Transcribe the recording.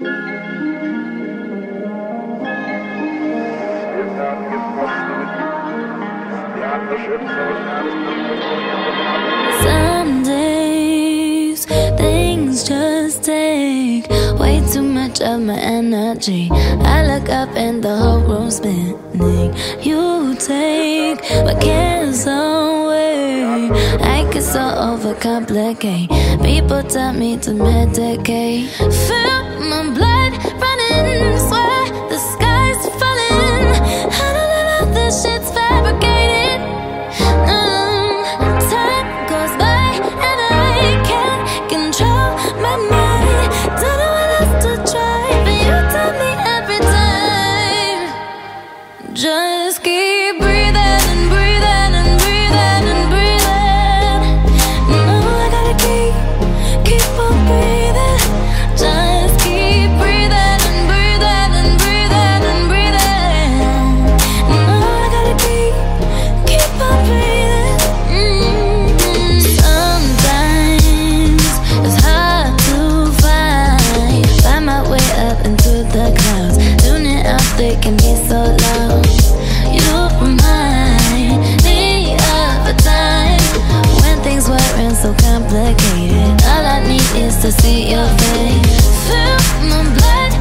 Some days things just take way too much of my energy. I look up and the whole room's spinning. You take my cares away think it's so overcomplicate. People tell me to medicate. Fill my blood. into the clouds. Tune it up, they can be so loud. You remind me of a time When things weren't so complicated. All I need is to see your face. Fill my blood,